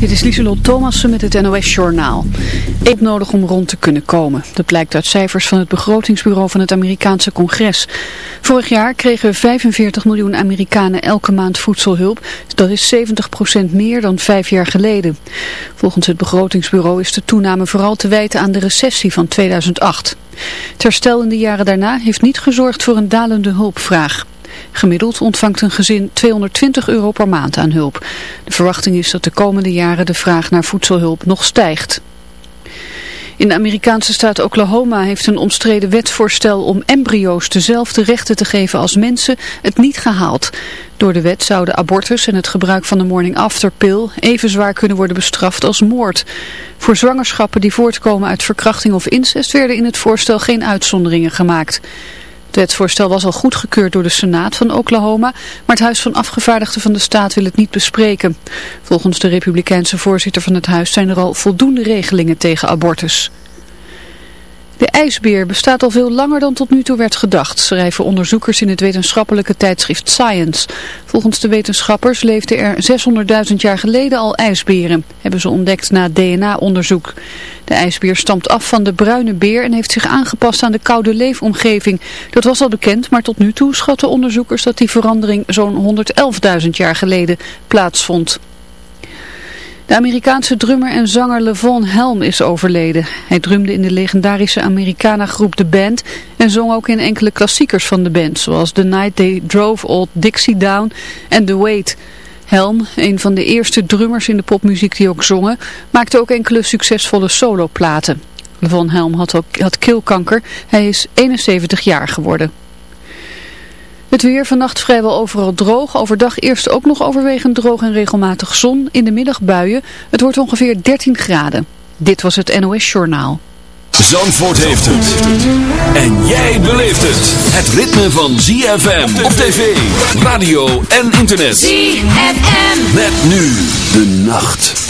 Dit is Lieselot Thomassen met het NOS-journaal. Eet nodig om rond te kunnen komen. Dat blijkt uit cijfers van het begrotingsbureau van het Amerikaanse congres. Vorig jaar kregen 45 miljoen Amerikanen elke maand voedselhulp. Dat is 70% meer dan vijf jaar geleden. Volgens het begrotingsbureau is de toename vooral te wijten aan de recessie van 2008. Het herstel in de jaren daarna heeft niet gezorgd voor een dalende hulpvraag. Gemiddeld ontvangt een gezin 220 euro per maand aan hulp. De verwachting is dat de komende jaren de vraag naar voedselhulp nog stijgt. In de Amerikaanse staat Oklahoma heeft een omstreden wetsvoorstel om embryo's dezelfde rechten te geven als mensen het niet gehaald. Door de wet zouden abortus en het gebruik van de morning after pill even zwaar kunnen worden bestraft als moord. Voor zwangerschappen die voortkomen uit verkrachting of incest werden in het voorstel geen uitzonderingen gemaakt. Het wetsvoorstel was al goedgekeurd door de Senaat van Oklahoma, maar het Huis van Afgevaardigden van de staat wil het niet bespreken. Volgens de republikeinse voorzitter van het huis zijn er al voldoende regelingen tegen abortus. De ijsbeer bestaat al veel langer dan tot nu toe werd gedacht, schrijven onderzoekers in het wetenschappelijke tijdschrift Science. Volgens de wetenschappers leefden er 600.000 jaar geleden al ijsberen, hebben ze ontdekt na DNA-onderzoek. De ijsbeer stamt af van de bruine beer en heeft zich aangepast aan de koude leefomgeving. Dat was al bekend, maar tot nu toe schatten onderzoekers dat die verandering zo'n 111.000 jaar geleden plaatsvond. De Amerikaanse drummer en zanger Levon Helm is overleden. Hij drumde in de legendarische Americana-groep The Band en zong ook in enkele klassiekers van de band, zoals The Night They Drove Old Dixie Down en The Wait. Helm, een van de eerste drummers in de popmuziek die ook zongen, maakte ook enkele succesvolle soloplaten. Levon Helm had, ook, had keelkanker. Hij is 71 jaar geworden. Het weer vannacht vrijwel overal droog. Overdag eerst ook nog overwegend droog en regelmatig zon. In de middag buien. Het wordt ongeveer 13 graden. Dit was het NOS Journaal. Zandvoort heeft het. En jij beleeft het. Het ritme van ZFM op tv, radio en internet. ZFM. Met nu de nacht.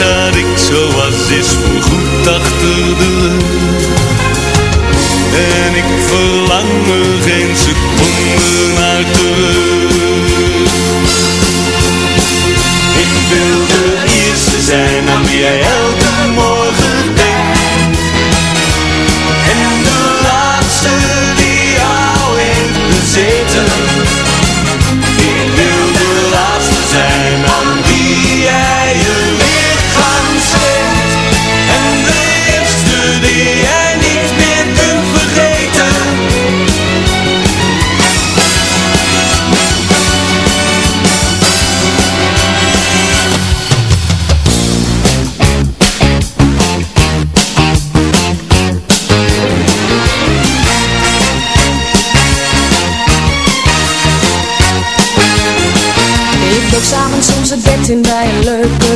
dat ik zo was is voorgoed achter de rug. En ik verlang er geen seconde naar terug. Ik wil de eerste zijn aan wie jij elke morgen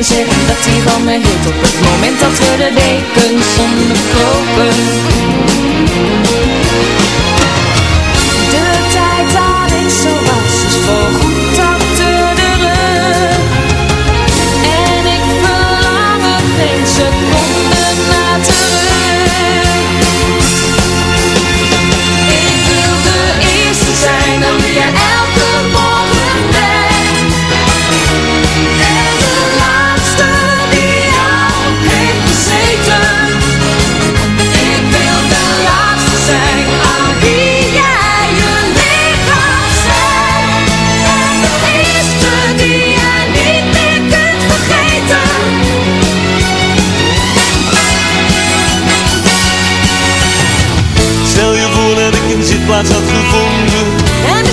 en zeggen dat hij van me hield Op het moment dat we de dekens onderkropen had gevonden. En de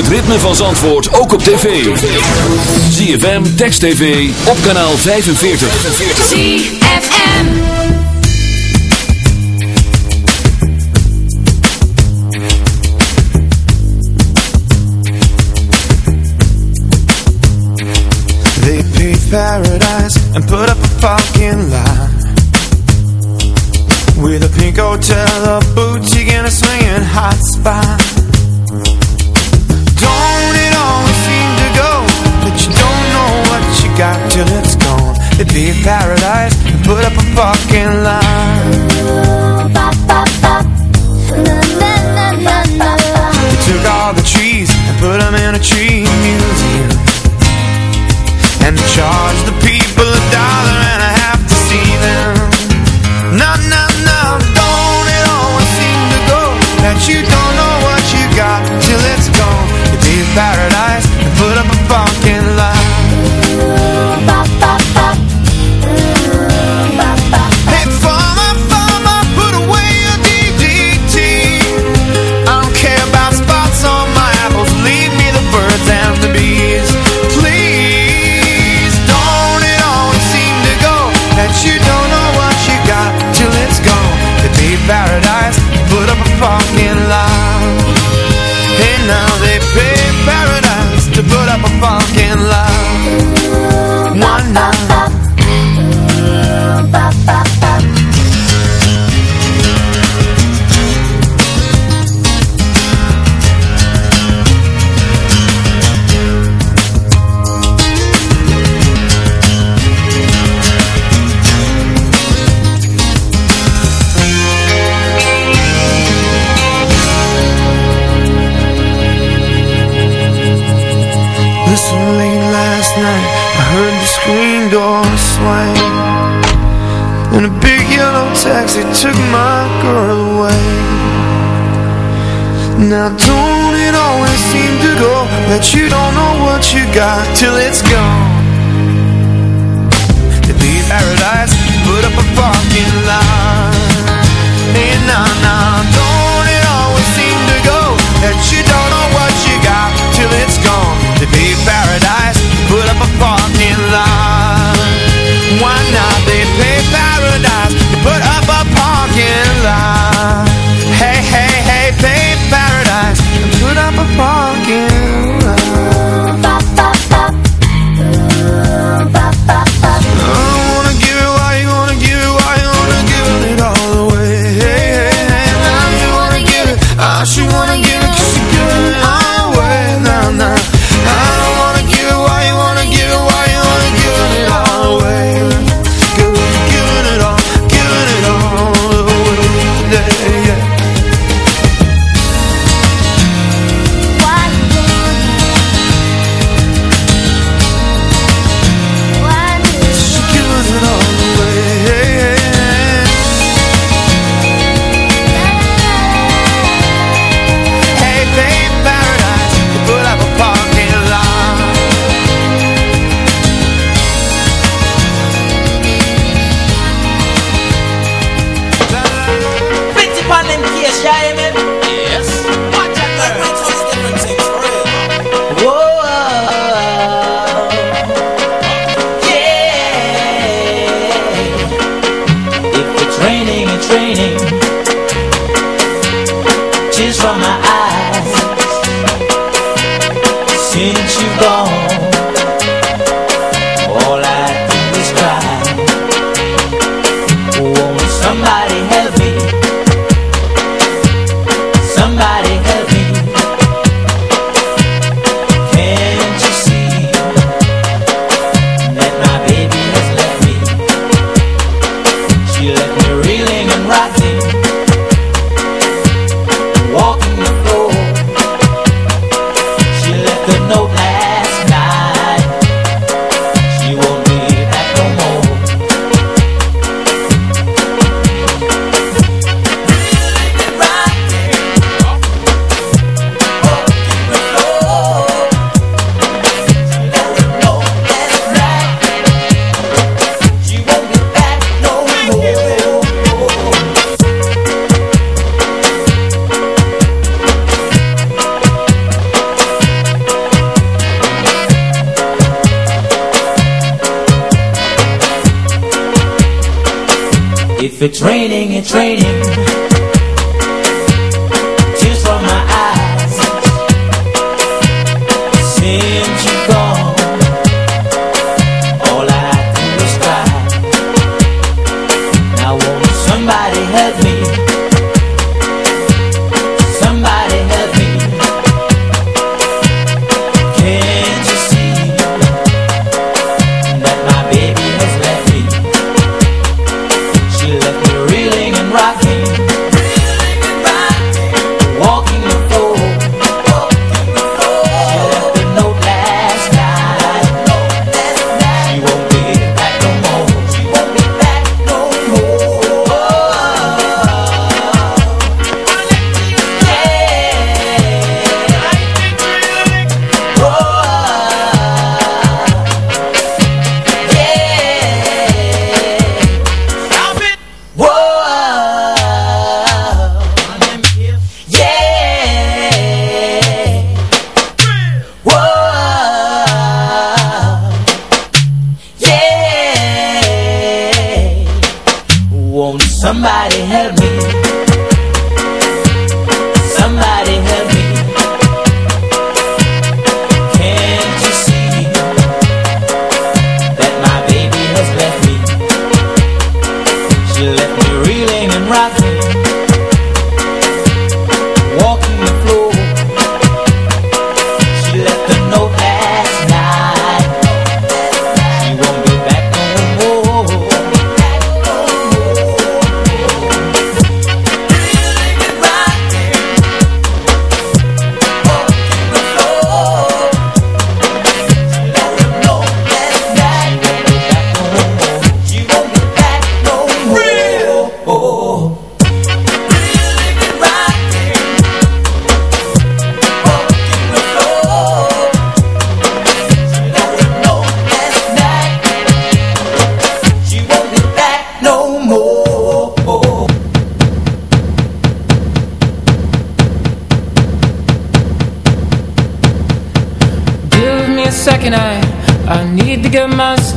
Het ritme van Zandvoort ook op tv. ZFM, Text TV, op kanaal 45. ZFM. They paved paradise and put up a parking lot With a pink hotel, a boutique and a swinging hot spot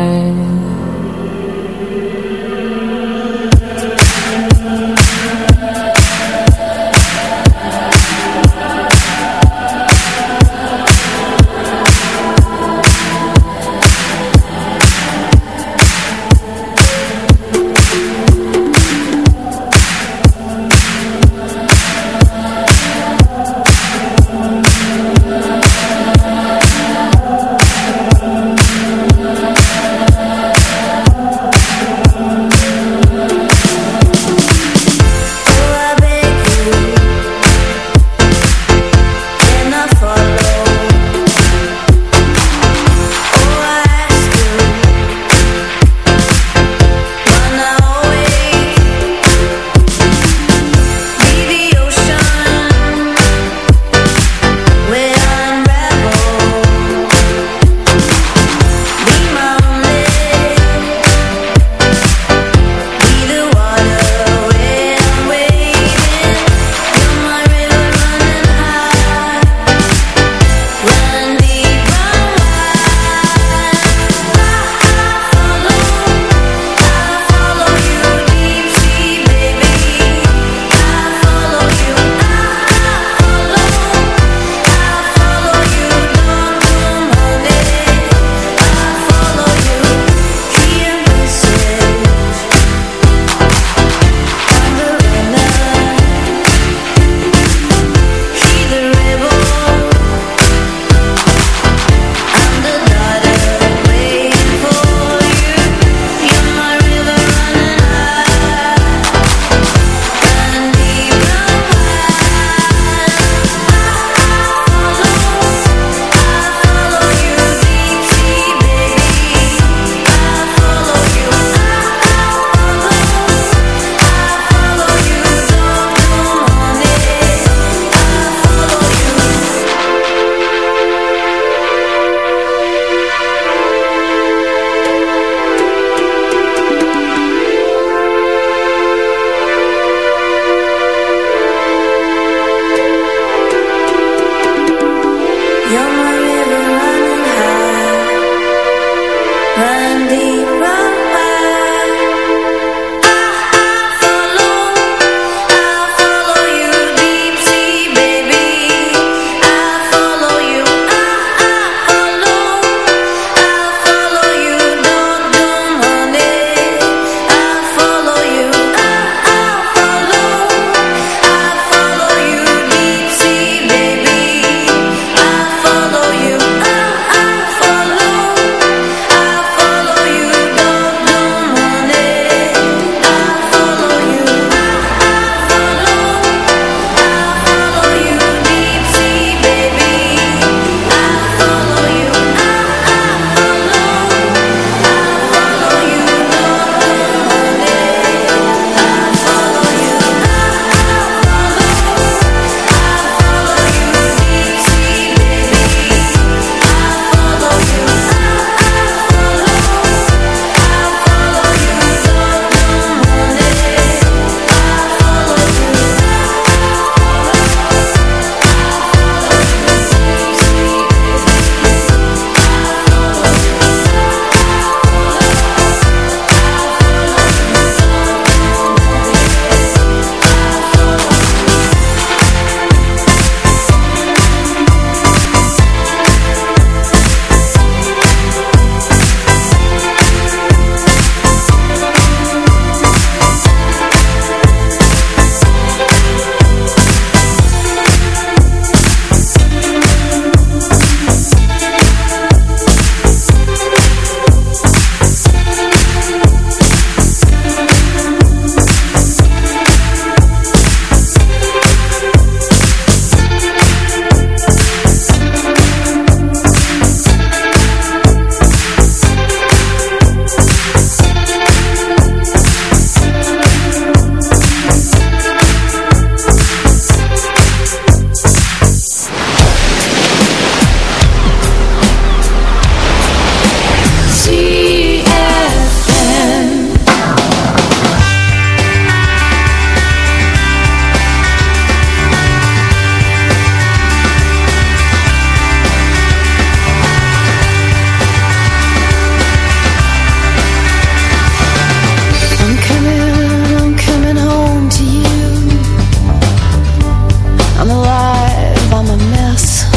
I'm alive, I'm a mess.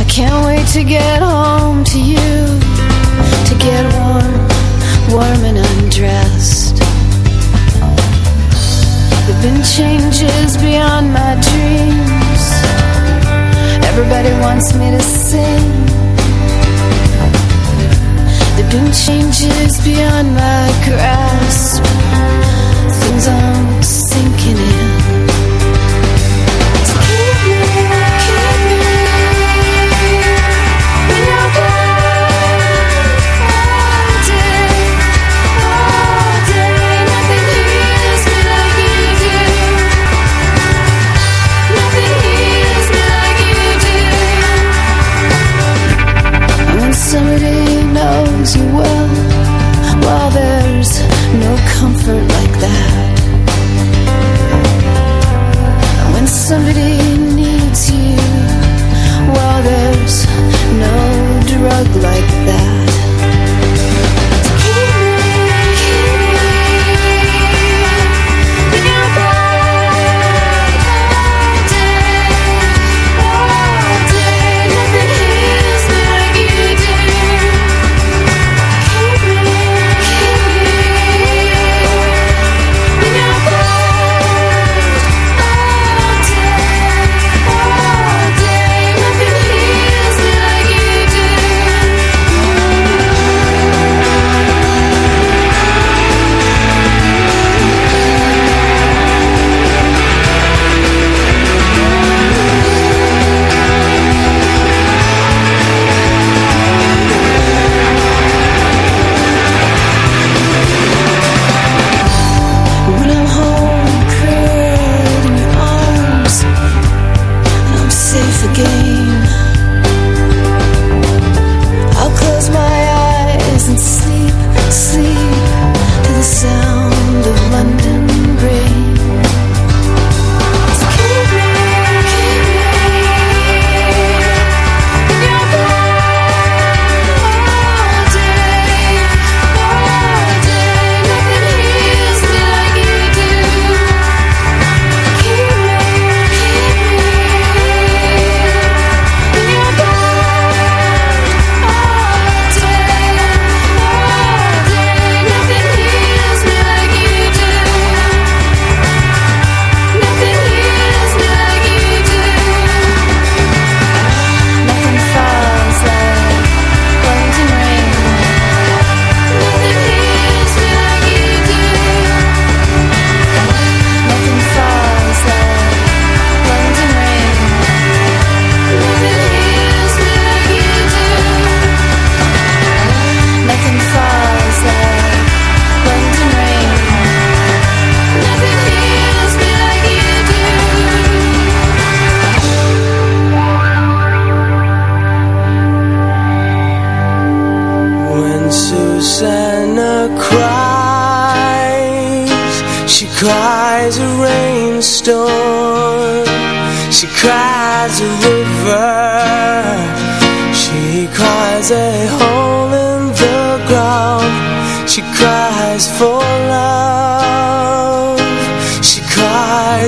I can't wait to get home to you To get warm, warm and undressed. There've been changes beyond my dreams. Everybody wants me to sing. There've been changes beyond my grasp. Things aren't sinking in. knows you will. Well, there's no comfort like that When somebody needs you Well, there's no drug like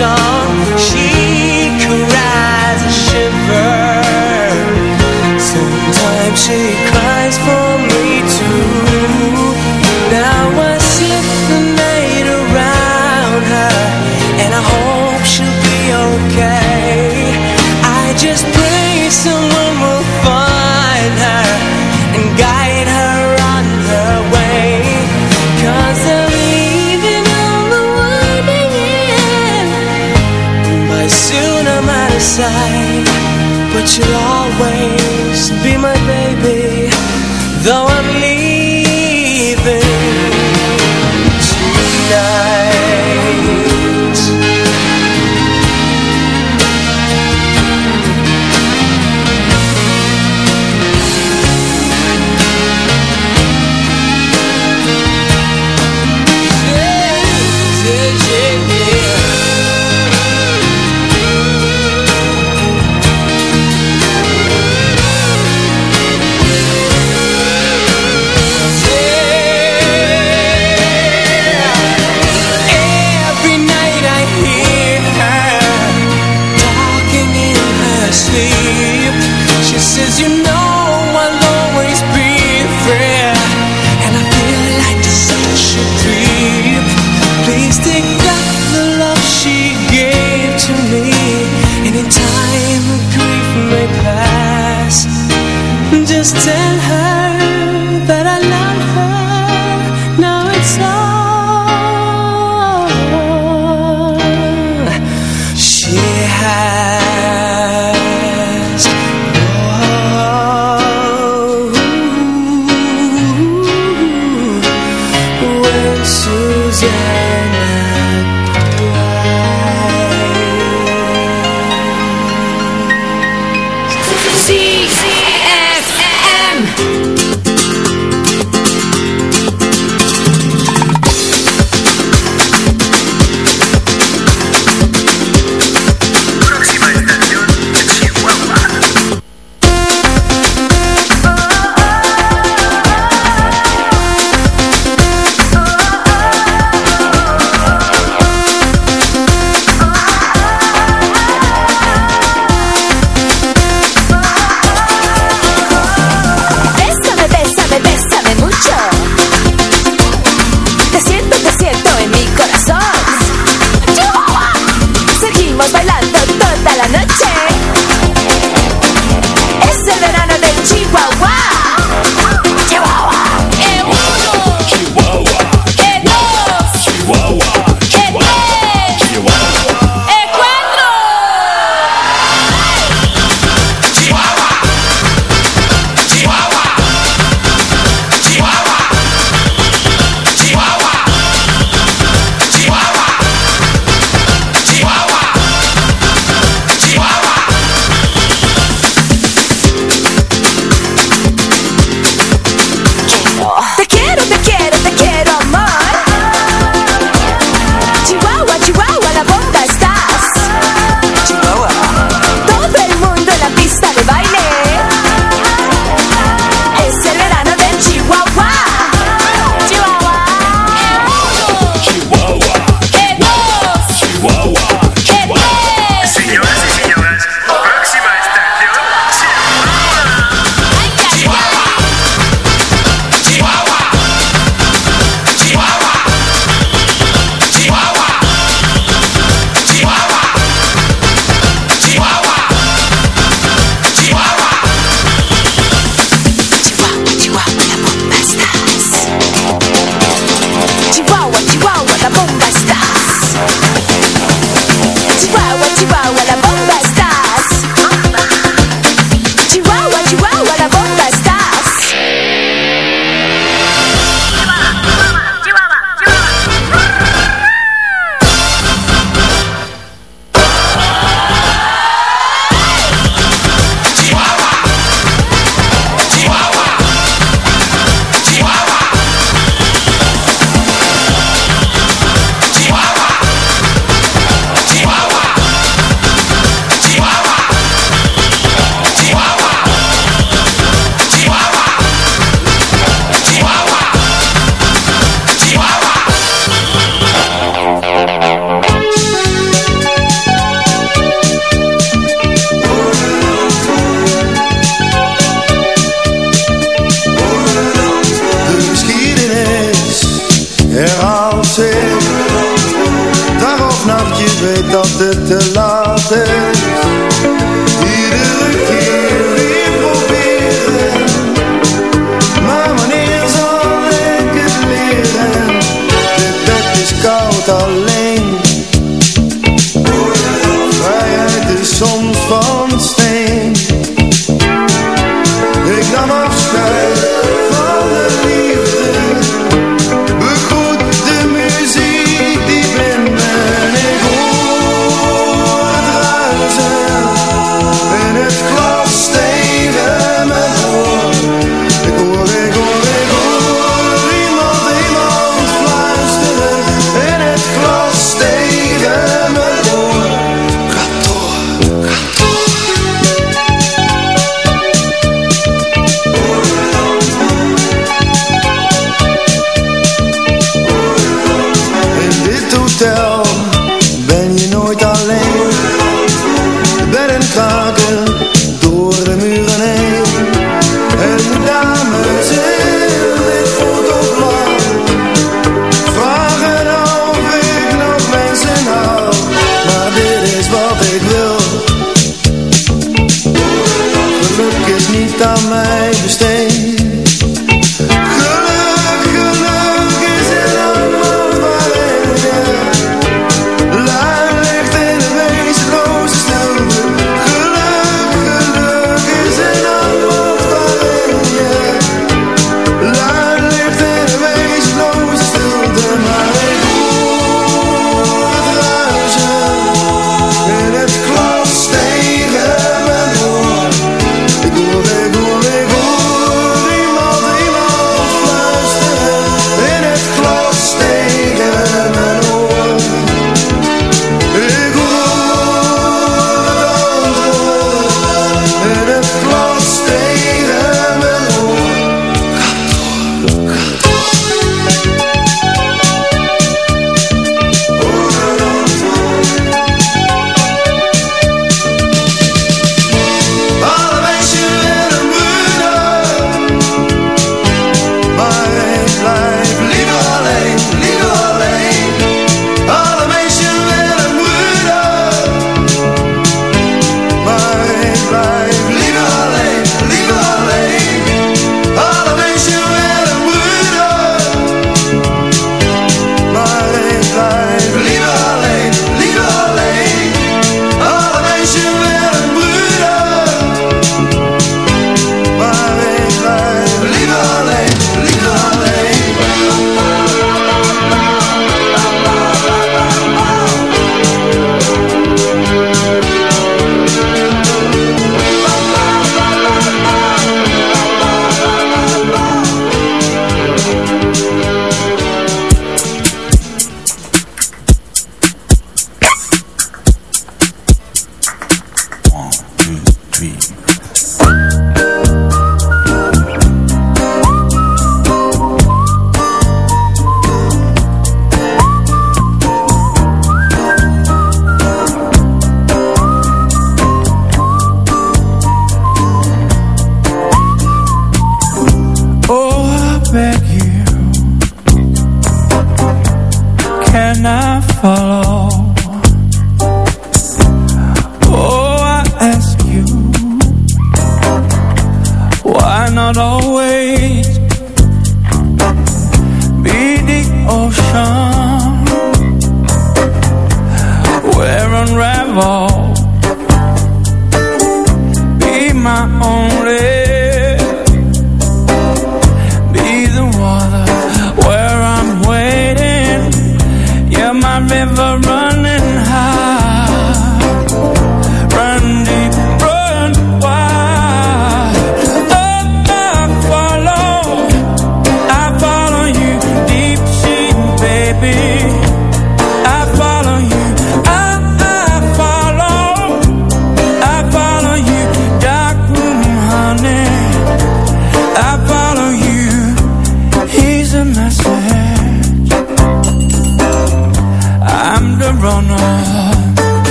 song should I